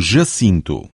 Jacinto